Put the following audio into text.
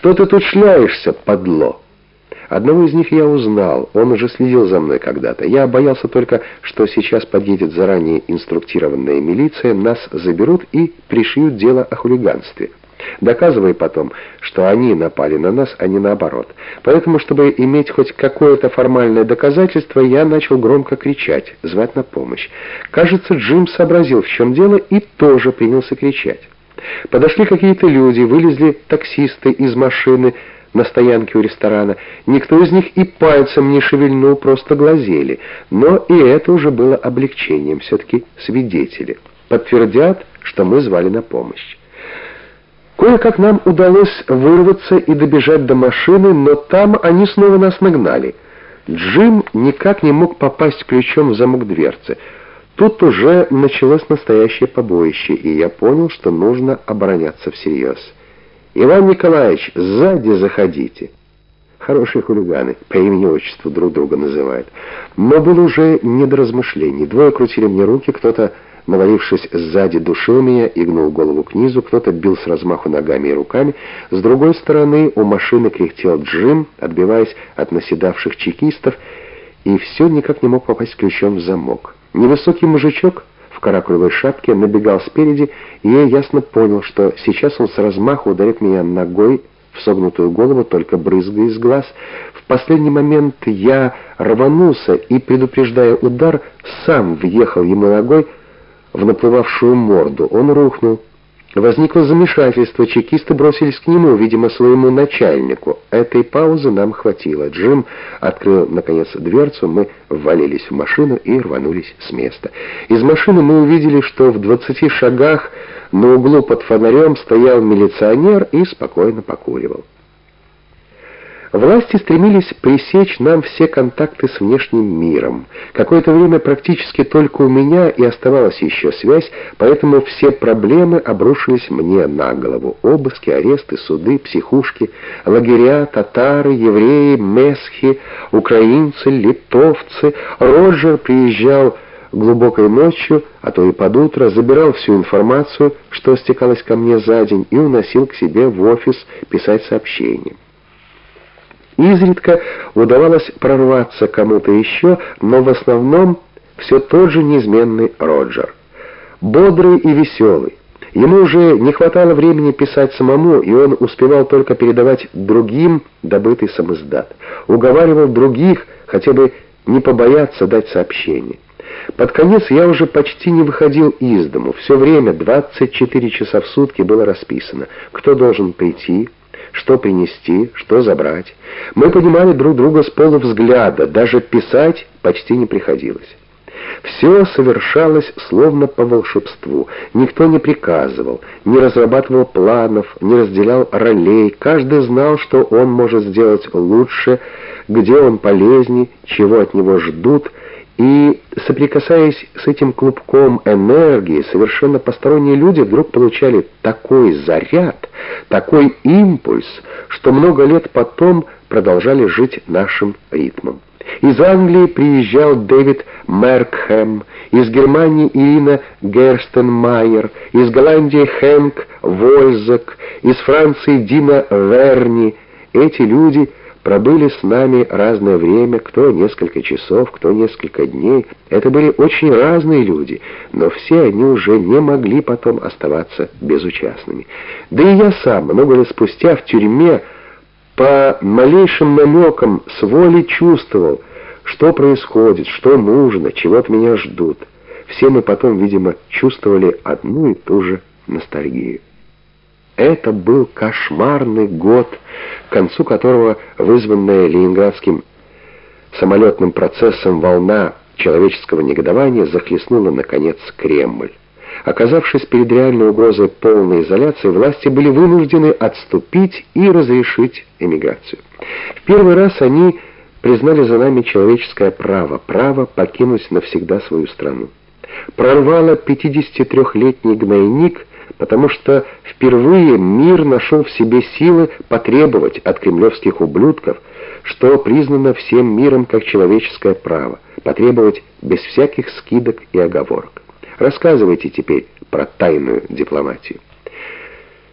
«Что ты тут шляешься, подло?» Одного из них я узнал, он уже следил за мной когда-то. Я боялся только, что сейчас подъедет заранее инструктированная милиция, нас заберут и пришьют дело о хулиганстве доказывая потом, что они напали на нас, а не наоборот. Поэтому, чтобы иметь хоть какое-то формальное доказательство, я начал громко кричать, звать на помощь. Кажется, Джим сообразил, в чем дело, и тоже принялся кричать. Подошли какие-то люди, вылезли таксисты из машины на стоянке у ресторана. Никто из них и пальцем не шевельнул, просто глазели. Но и это уже было облегчением, все-таки свидетели. Подтвердят, что мы звали на помощь. Кое-как нам удалось вырваться и добежать до машины, но там они снова нас нагнали. Джим никак не мог попасть ключом в замок дверцы. Тут уже началось настоящее побоище, и я понял, что нужно обороняться всерьез. «Иван Николаевич, сзади заходите!» Хорошие хулиганы, по имени-отчеству друг друга называют. Но было уже не до размышлений. Двое крутили мне руки, кто-то навалившись сзади, душил меня и гнул голову к низу, кто-то бил с размаху ногами и руками. С другой стороны у машины кряхтел Джим, отбиваясь от наседавших чекистов, и все никак не мог попасть ключом в замок. Невысокий мужичок в каракулевой шапке набегал спереди, и я ясно понял, что сейчас он с размаху ударит меня ногой в согнутую голову, только брызгая из глаз. В последний момент я рванулся и, предупреждая удар, сам въехал ему ногой, в наплывавшую морду. Он рухнул. Возникло замешательство, чекисты бросились к нему, видимо, своему начальнику. Этой паузы нам хватило. Джим открыл, наконец, дверцу, мы ввалились в машину и рванулись с места. Из машины мы увидели, что в двадцати шагах на углу под фонарем стоял милиционер и спокойно покуривал. Власти стремились пресечь нам все контакты с внешним миром. Какое-то время практически только у меня и оставалась еще связь, поэтому все проблемы обрушились мне на голову. Обыски, аресты, суды, психушки, лагеря, татары, евреи, месхи, украинцы, литовцы. Роджер приезжал глубокой ночью, а то и под утро, забирал всю информацию, что стекалось ко мне за день, и уносил к себе в офис писать сообщения. Изредка удавалось прорваться кому-то еще, но в основном все тот же неизменный Роджер. Бодрый и веселый. Ему уже не хватало времени писать самому, и он успевал только передавать другим добытый самоздат. Уговаривал других хотя бы не побояться дать сообщение. Под конец я уже почти не выходил из дому. Все время, 24 часа в сутки, было расписано, кто должен прийти, что принести, что забрать. Мы понимали друг друга с полувзгляда, даже писать почти не приходилось. Все совершалось словно по волшебству. Никто не приказывал, не разрабатывал планов, не разделял ролей. Каждый знал, что он может сделать лучше, где он полезней, чего от него ждут — и, соприкасаясь с этим клубком энергии, совершенно посторонние люди вдруг получали такой заряд, такой импульс, что много лет потом продолжали жить нашим ритмом. Из Англии приезжал Дэвид Меркхэм, из Германии Ирина Герстенмайер, из Голландии Хэнк Вользак, из Франции Дина Верни. Эти люди – пробыли с нами разное время, кто несколько часов, кто несколько дней. Это были очень разные люди, но все они уже не могли потом оставаться безучастными. Да и я сам, много лет спустя в тюрьме, по малейшим намекам с воли чувствовал, что происходит, что нужно, чего от меня ждут. Все мы потом, видимо, чувствовали одну и ту же ностальгию. Это был кошмарный год, к концу которого вызванная ленинградским самолетным процессом волна человеческого негодования захлестнула, наконец, Кремль. Оказавшись перед реальной угрозой полной изоляции, власти были вынуждены отступить и разрешить эмиграцию. В первый раз они признали за нами человеческое право, право покинуть навсегда свою страну. Прорвало 53-летний гнойник – потому что впервые мир нашел в себе силы потребовать от кремлевских ублюдков, что признано всем миром как человеческое право, потребовать без всяких скидок и оговорок. Рассказывайте теперь про тайную дипломатию.